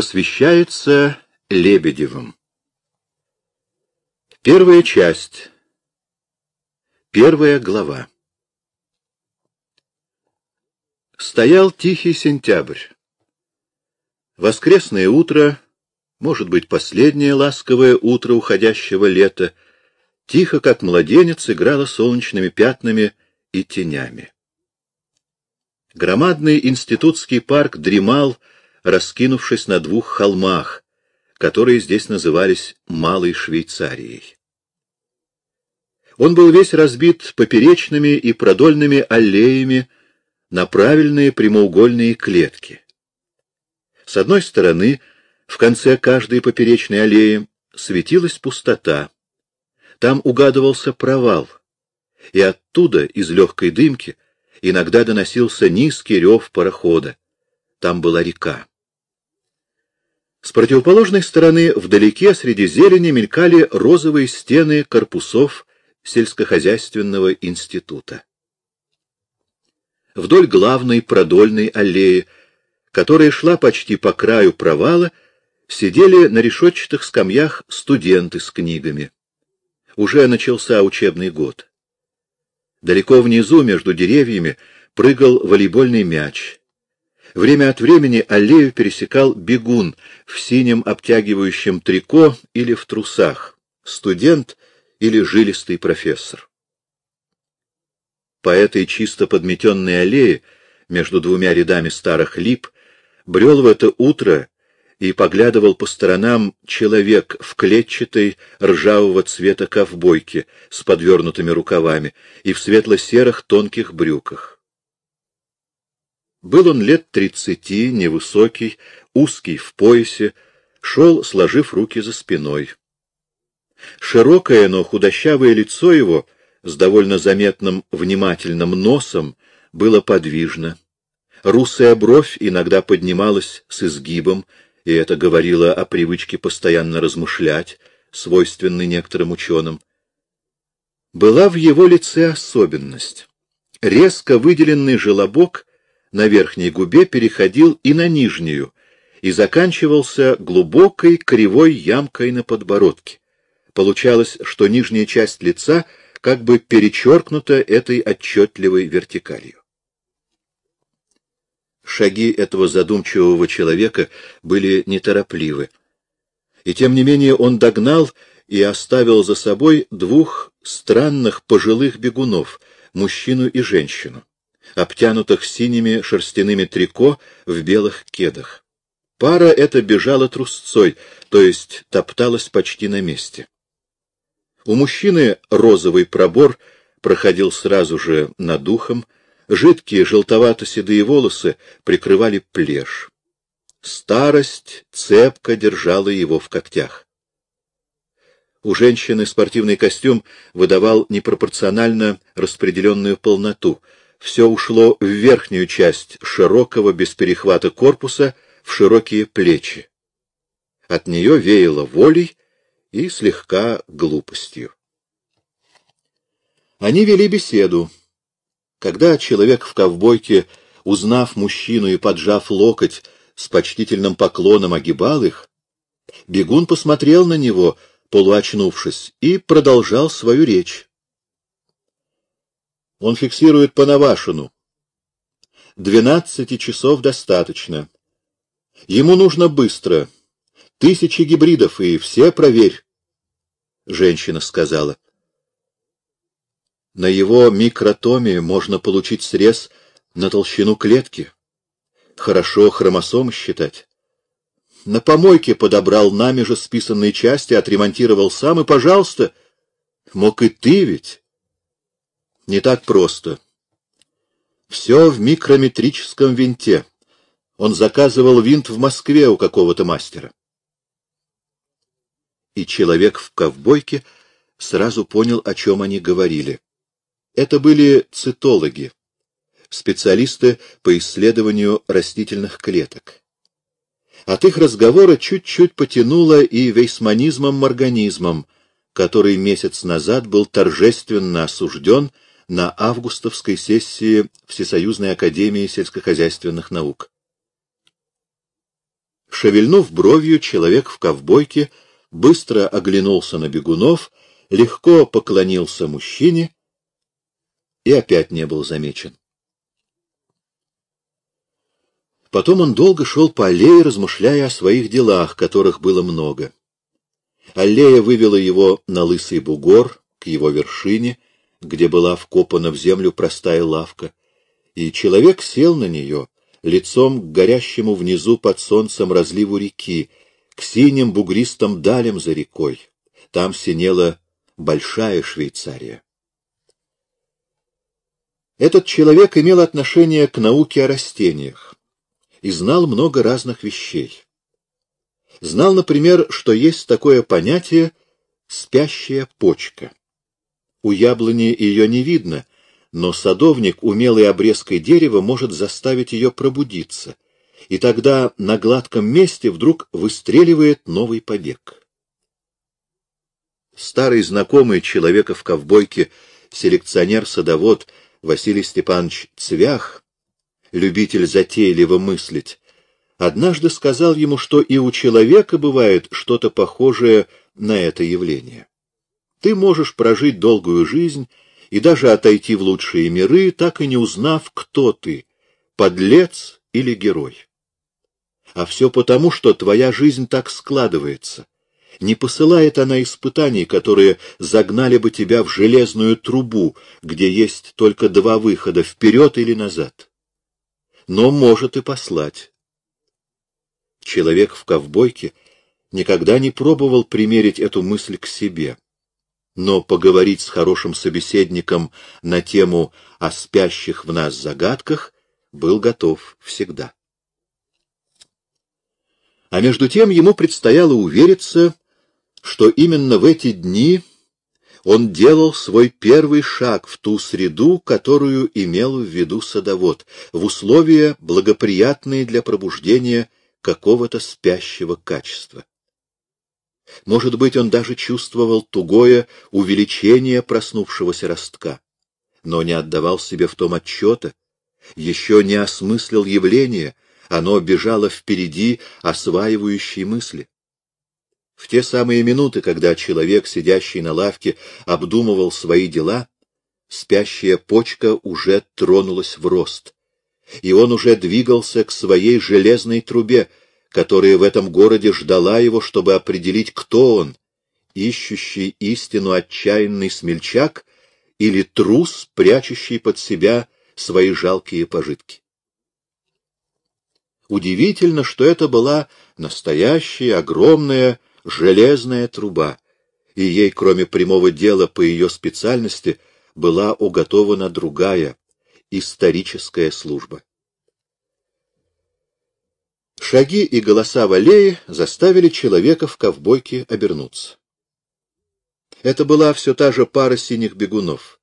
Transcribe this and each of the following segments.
Посвящается Лебедевым. Первая часть. Первая глава. Стоял тихий сентябрь. Воскресное утро, может быть, последнее ласковое утро уходящего лета, тихо, как младенец, играло солнечными пятнами и тенями. Громадный институтский парк дремал, раскинувшись на двух холмах, которые здесь назывались Малой Швейцарией. Он был весь разбит поперечными и продольными аллеями на правильные прямоугольные клетки. С одной стороны, в конце каждой поперечной аллеи светилась пустота. Там угадывался провал, и оттуда, из легкой дымки, иногда доносился низкий рев парохода. Там была река. С противоположной стороны, вдалеке, среди зелени, мелькали розовые стены корпусов сельскохозяйственного института. Вдоль главной продольной аллеи, которая шла почти по краю провала, сидели на решетчатых скамьях студенты с книгами. Уже начался учебный год. Далеко внизу, между деревьями, прыгал волейбольный мяч. Время от времени аллею пересекал бегун в синем обтягивающем трико или в трусах, студент или жилистый профессор. По этой чисто подметенной аллее, между двумя рядами старых лип, брел в это утро и поглядывал по сторонам человек в клетчатой ржавого цвета ковбойке с подвернутыми рукавами и в светло-серых тонких брюках. Был он лет тридцати, невысокий, узкий в поясе, шел, сложив руки за спиной. Широкое, но худощавое лицо его с довольно заметным внимательным носом было подвижно. Русая бровь иногда поднималась с изгибом, и это говорило о привычке постоянно размышлять, свойственной некоторым ученым. Была в его лице особенность. Резко выделенный желобок на верхней губе переходил и на нижнюю, и заканчивался глубокой кривой ямкой на подбородке. Получалось, что нижняя часть лица как бы перечеркнута этой отчетливой вертикалью. Шаги этого задумчивого человека были неторопливы. И тем не менее он догнал и оставил за собой двух странных пожилых бегунов, мужчину и женщину, обтянутых синими шерстяными трико в белых кедах. Пара эта бежала трусцой, то есть топталась почти на месте. У мужчины розовый пробор проходил сразу же над ухом, Жидкие желтовато-седые волосы прикрывали плешь. Старость цепко держала его в когтях. У женщины спортивный костюм выдавал непропорционально распределенную полноту. Все ушло в верхнюю часть широкого, без перехвата корпуса, в широкие плечи. От нее веяло волей и слегка глупостью. Они вели беседу. Когда человек в ковбойке, узнав мужчину и поджав локоть, с почтительным поклоном огибал их, бегун посмотрел на него, полуочнувшись, и продолжал свою речь. Он фиксирует по Навашину. Двенадцати часов достаточно. Ему нужно быстро. Тысячи гибридов, и все проверь. Женщина сказала. На его микротоме можно получить срез на толщину клетки. Хорошо хромосомы считать. На помойке подобрал нами же списанные части, отремонтировал сам, и, пожалуйста, мог и ты ведь. Не так просто. Все в микрометрическом винте. Он заказывал винт в Москве у какого-то мастера. И человек в ковбойке сразу понял, о чем они говорили. Это были цитологи, специалисты по исследованию растительных клеток. От их разговора чуть-чуть потянуло и вейсманизмом-морганизмом, который месяц назад был торжественно осужден на августовской сессии Всесоюзной академии сельскохозяйственных наук. Шевельнув бровью, человек в ковбойке быстро оглянулся на бегунов, легко поклонился мужчине и опять не был замечен. Потом он долго шел по аллее, размышляя о своих делах, которых было много. Аллея вывела его на лысый бугор, к его вершине, где была вкопана в землю простая лавка, и человек сел на нее, лицом к горящему внизу под солнцем разливу реки, к синим бугристым далям за рекой. Там синела большая Швейцария. Этот человек имел отношение к науке о растениях и знал много разных вещей. Знал, например, что есть такое понятие «спящая почка». У яблони ее не видно, но садовник умелой обрезкой дерева может заставить ее пробудиться, и тогда на гладком месте вдруг выстреливает новый побег. Старый знакомый человека в ковбойке, селекционер-садовод Василий Степанович Цвях, любитель затейливо мыслить, однажды сказал ему, что и у человека бывает что-то похожее на это явление. Ты можешь прожить долгую жизнь и даже отойти в лучшие миры, так и не узнав, кто ты — подлец или герой. А все потому, что твоя жизнь так складывается. Не посылает она испытаний, которые загнали бы тебя в железную трубу, где есть только два выхода — вперед или назад. Но может и послать. Человек в ковбойке никогда не пробовал примерить эту мысль к себе но поговорить с хорошим собеседником на тему о спящих в нас загадках был готов всегда. А между тем ему предстояло увериться, что именно в эти дни он делал свой первый шаг в ту среду, которую имел в виду садовод, в условия, благоприятные для пробуждения какого-то спящего качества. Может быть, он даже чувствовал тугое увеличение проснувшегося ростка, но не отдавал себе в том отчета, еще не осмыслил явление, оно бежало впереди осваивающей мысли. В те самые минуты, когда человек, сидящий на лавке, обдумывал свои дела, спящая почка уже тронулась в рост, и он уже двигался к своей железной трубе, которая в этом городе ждала его, чтобы определить, кто он, ищущий истину отчаянный смельчак или трус, прячущий под себя свои жалкие пожитки. Удивительно, что это была настоящая огромная железная труба, и ей, кроме прямого дела по ее специальности, была уготована другая, историческая служба. Шаги и голоса в аллее заставили человека в ковбойке обернуться. Это была все та же пара синих бегунов.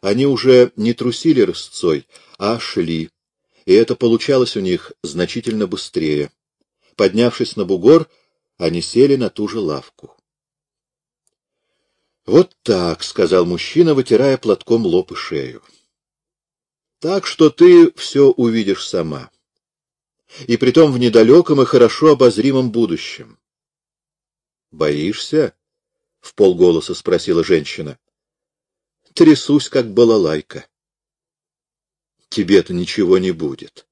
Они уже не трусили рысцой, а шли, и это получалось у них значительно быстрее. Поднявшись на бугор, они сели на ту же лавку. — Вот так, — сказал мужчина, вытирая платком лоб и шею. — Так что ты все увидишь сама и притом в недалеком и хорошо обозримом будущем. — Боишься? — в полголоса спросила женщина. — Трясусь, как балалайка. — Тебе-то ничего не будет.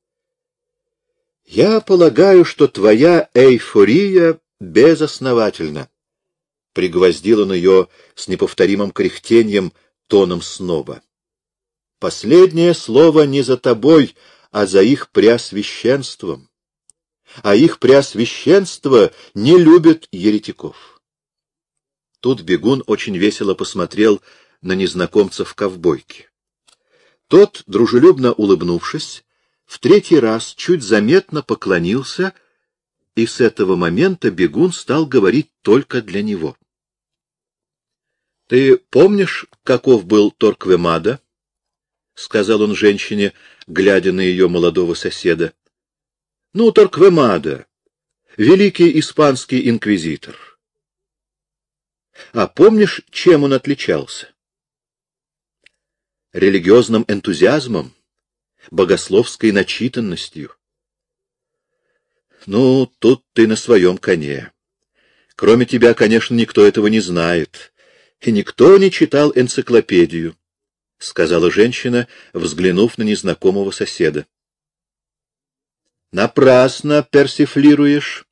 — Я полагаю, что твоя эйфория безосновательна. Пригвоздил он ее с неповторимым кряхтением тоном сноба. Последнее слово не за тобой, а за их преосвященством. А их преосвященство не любит еретиков. Тут бегун очень весело посмотрел на незнакомца в ковбойке. Тот, дружелюбно улыбнувшись, в третий раз чуть заметно поклонился, и с этого момента бегун стал говорить только для него. — Ты помнишь, каков был Торквемада? — сказал он женщине, глядя на ее молодого соседа. — Ну, Торквемада, великий испанский инквизитор. А помнишь, чем он отличался? Религиозным энтузиазмом, богословской начитанностью. Ну, тут ты на своем коне. Кроме тебя, конечно, никто этого не знает. И никто не читал энциклопедию, — сказала женщина, взглянув на незнакомого соседа. Напрасно персифлируешь.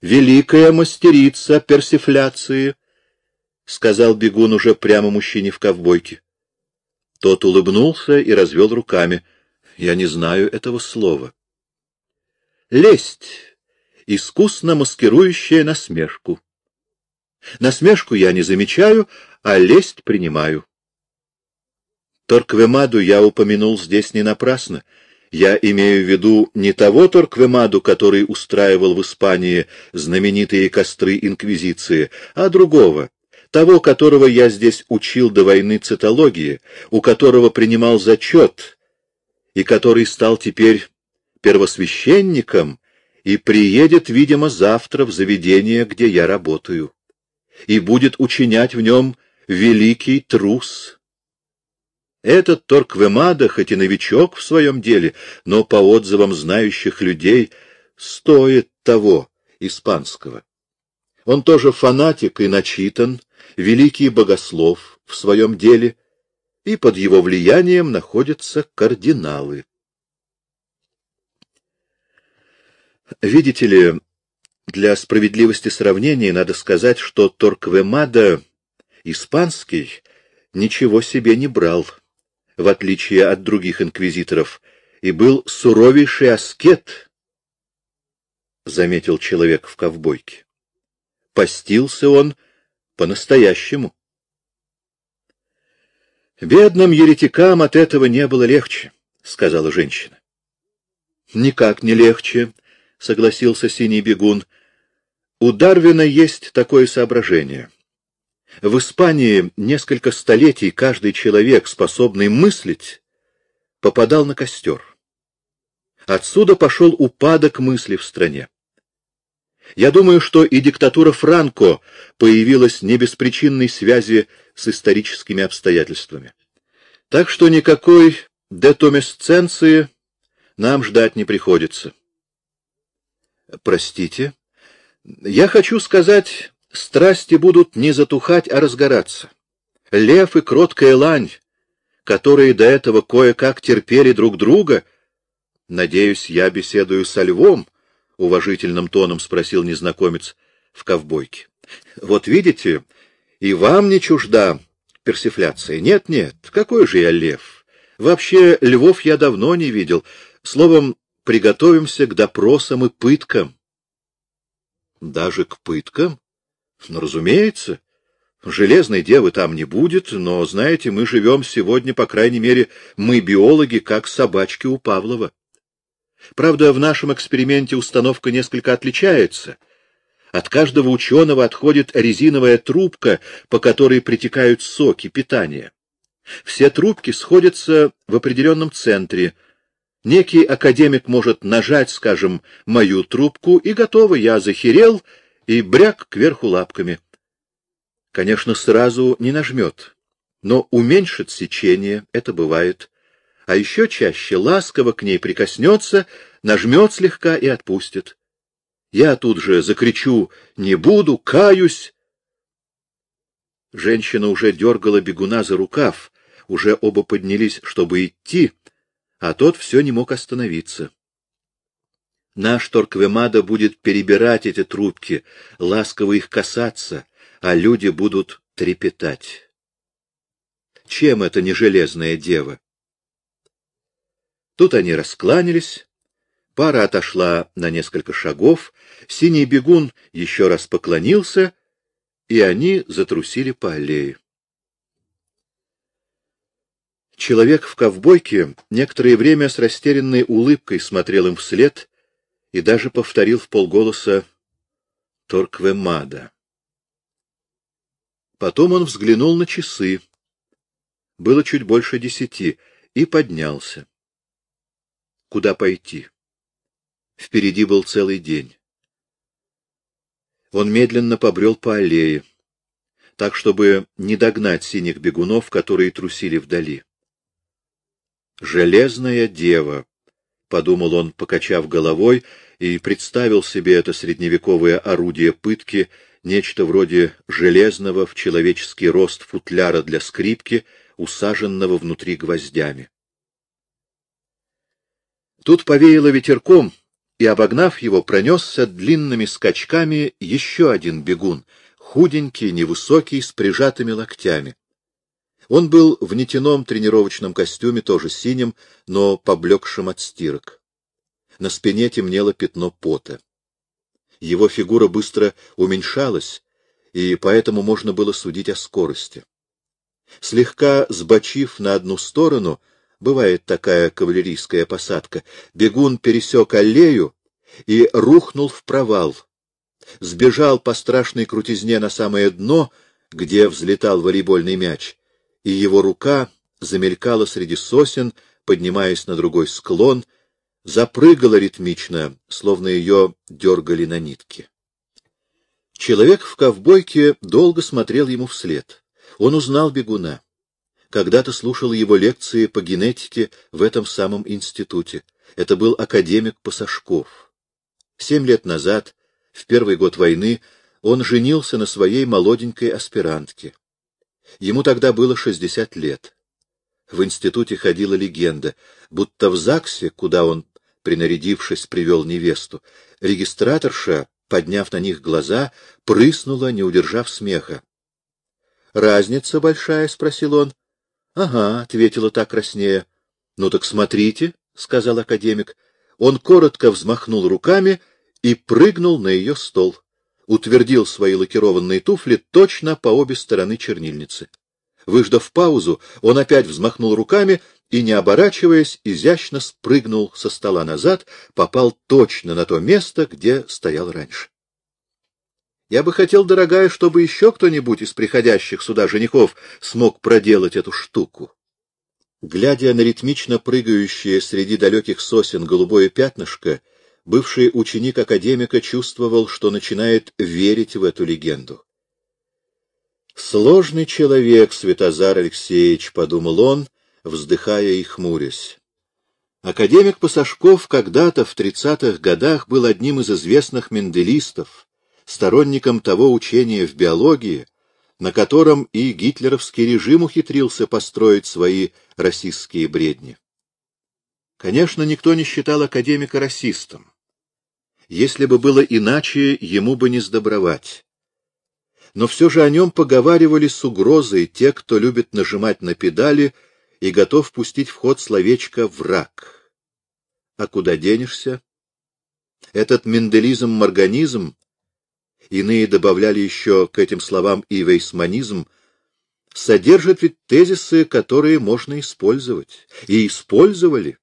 Великая мастерица персифляции, — сказал бегун уже прямо мужчине в ковбойке. Тот улыбнулся и развел руками. Я не знаю этого слова. Лесть, искусно маскирующая насмешку. Насмешку я не замечаю, а лесть принимаю. Торквемаду я упомянул здесь не напрасно. Я имею в виду не того Торквемаду, который устраивал в Испании знаменитые костры Инквизиции, а другого, того, которого я здесь учил до войны цитологии, у которого принимал зачет, и который стал теперь первосвященником и приедет, видимо, завтра в заведение, где я работаю и будет учинять в нем великий трус. Этот Торквемада, хоть и новичок в своем деле, но по отзывам знающих людей, стоит того испанского. Он тоже фанатик и начитан, великий богослов в своем деле, и под его влиянием находятся кардиналы. Видите ли, для справедливости сравнения надо сказать, что Торквемада испанский ничего себе не брал, в отличие от других инквизиторов, и был суровейший аскет, — заметил человек в ковбойке. Постился он по-настоящему. Бедным еретикам от этого не было легче, — сказала женщина. — Никак не легче, — согласился синий бегун. У Дарвина есть такое соображение. В Испании несколько столетий каждый человек, способный мыслить, попадал на костер. Отсюда пошел упадок мысли в стране. Я думаю, что и диктатура Франко появилась не без причинной связи с историческими обстоятельствами. Так что никакой детомесценции нам ждать не приходится. Простите? Я хочу сказать, страсти будут не затухать, а разгораться. Лев и кроткая лань, которые до этого кое-как терпели друг друга, надеюсь, я беседую со львом, — уважительным тоном спросил незнакомец в ковбойке. — Вот видите, и вам не чужда персифляция. Нет, нет, какой же я лев? Вообще, львов я давно не видел. Словом, приготовимся к допросам и пыткам. Даже к пыткам? Ну, разумеется. Железной девы там не будет, но, знаете, мы живем сегодня, по крайней мере, мы, биологи, как собачки у Павлова. Правда, в нашем эксперименте установка несколько отличается. От каждого ученого отходит резиновая трубка, по которой притекают соки, питания. Все трубки сходятся в определенном центре, Некий академик может нажать, скажем, мою трубку, и готово, я захерел, и бряк кверху лапками. Конечно, сразу не нажмет, но уменьшит сечение, это бывает. А еще чаще ласково к ней прикоснется, нажмет слегка и отпустит. Я тут же закричу «Не буду, каюсь!» Женщина уже дергала бегуна за рукав, уже оба поднялись, чтобы идти, а тот все не мог остановиться. Наш Торквемада будет перебирать эти трубки, ласково их касаться, а люди будут трепетать. Чем это не железная дева? Тут они раскланялись, пара отошла на несколько шагов, синий бегун еще раз поклонился, и они затрусили по аллее. Человек в ковбойке некоторое время с растерянной улыбкой смотрел им вслед и даже повторил в полголоса «Торквемада». Потом он взглянул на часы. Было чуть больше десяти, и поднялся. Куда пойти? Впереди был целый день. Он медленно побрел по аллее, так, чтобы не догнать синих бегунов, которые трусили вдали. Железная дева, — подумал он, покачав головой, и представил себе это средневековое орудие пытки, нечто вроде железного в человеческий рост футляра для скрипки, усаженного внутри гвоздями. Тут повеяло ветерком, и, обогнав его, пронесся длинными скачками еще один бегун, худенький, невысокий, с прижатыми локтями. Он был в нетяном тренировочном костюме, тоже синим, но поблекшим от стирок. На спине темнело пятно пота. Его фигура быстро уменьшалась, и поэтому можно было судить о скорости. Слегка сбочив на одну сторону, бывает такая кавалерийская посадка, бегун пересек аллею и рухнул в провал. Сбежал по страшной крутизне на самое дно, где взлетал волейбольный мяч, и его рука замелькала среди сосен, поднимаясь на другой склон, запрыгала ритмично, словно ее дергали на нитке. Человек в ковбойке долго смотрел ему вслед. Он узнал бегуна. Когда-то слушал его лекции по генетике в этом самом институте. Это был академик Пасашков. Семь лет назад, в первый год войны, он женился на своей молоденькой аспирантке. Ему тогда было шестьдесят лет. В институте ходила легенда, будто в ЗАГСе, куда он, принарядившись, привел невесту, регистраторша, подняв на них глаза, прыснула, не удержав смеха. — Разница большая? — спросил он. — Ага, — ответила так краснея. — Ну так смотрите, — сказал академик. Он коротко взмахнул руками и прыгнул на ее стол утвердил свои лакированные туфли точно по обе стороны чернильницы. Выждав паузу, он опять взмахнул руками и, не оборачиваясь, изящно спрыгнул со стола назад, попал точно на то место, где стоял раньше. Я бы хотел, дорогая, чтобы еще кто-нибудь из приходящих сюда женихов смог проделать эту штуку. Глядя на ритмично прыгающее среди далеких сосен голубое пятнышко, бывший ученик академика чувствовал, что начинает верить в эту легенду. «Сложный человек, Святозар Алексеевич», — подумал он, вздыхая и хмурясь. Академик Пасашков когда-то в тридцатых годах был одним из известных менделистов, сторонником того учения в биологии, на котором и гитлеровский режим ухитрился построить свои расистские бредни. Конечно, никто не считал академика расистом. Если бы было иначе, ему бы не сдобровать. Но все же о нем поговаривали с угрозой те, кто любит нажимать на педали и готов пустить в ход словечко «враг». А куда денешься? Этот менделизм-морганизм, иные добавляли еще к этим словам и вейсманизм, содержит ведь тезисы, которые можно использовать. И использовали.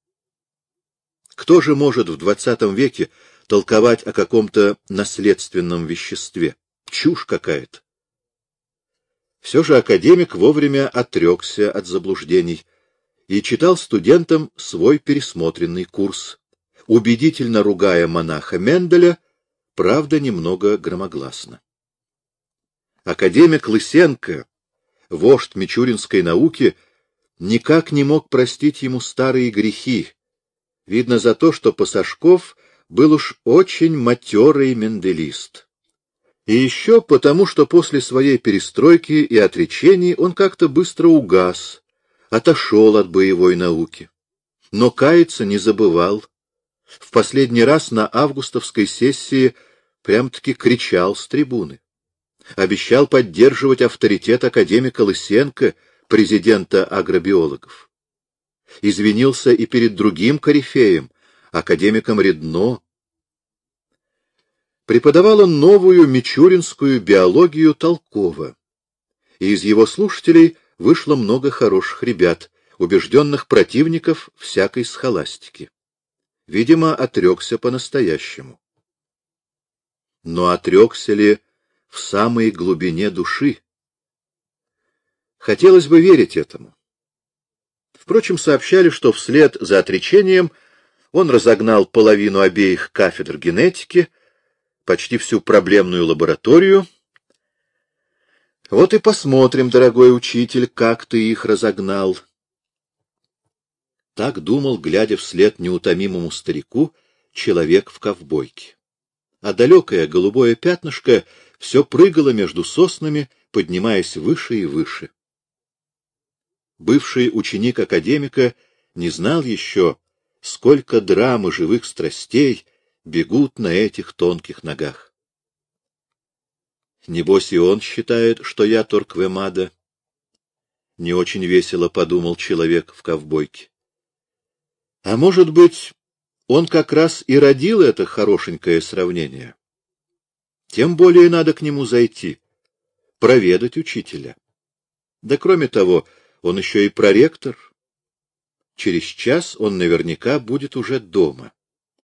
Кто же может в двадцатом веке толковать о каком-то наследственном веществе. Чушь какая-то. Все же академик вовремя отрекся от заблуждений и читал студентам свой пересмотренный курс, убедительно ругая монаха Менделя, правда, немного громогласно. Академик Лысенко, вождь мичуринской науки, никак не мог простить ему старые грехи, видно за то, что Пасашков был уж очень матерый менделист. И еще потому, что после своей перестройки и отречений он как-то быстро угас, отошел от боевой науки. Но каяться не забывал. В последний раз на августовской сессии прям-таки кричал с трибуны. Обещал поддерживать авторитет академика Лысенко, президента агробиологов. Извинился и перед другим корифеем, академиком Редно. Преподавал он новую мичуринскую биологию толково, и из его слушателей вышло много хороших ребят, убежденных противников всякой схоластики. Видимо, отрекся по-настоящему. Но отрекся ли в самой глубине души? Хотелось бы верить этому. Впрочем, сообщали, что вслед за отречением он разогнал половину обеих кафедр генетики, почти всю проблемную лабораторию. Вот и посмотрим, дорогой учитель, как ты их разогнал. Так думал, глядя вслед неутомимому старику, человек в ковбойке. А далекое голубое пятнышко все прыгало между соснами, поднимаясь выше и выше. Бывший ученик академика не знал еще, сколько драм и живых страстей бегут на этих тонких ногах. Небось и он считает, что я Торквемада. Не очень весело подумал человек в ковбойке. А может быть, он как раз и родил это хорошенькое сравнение. Тем более надо к нему зайти, проведать учителя. Да кроме того, он еще и проректор. Через час он наверняка будет уже дома.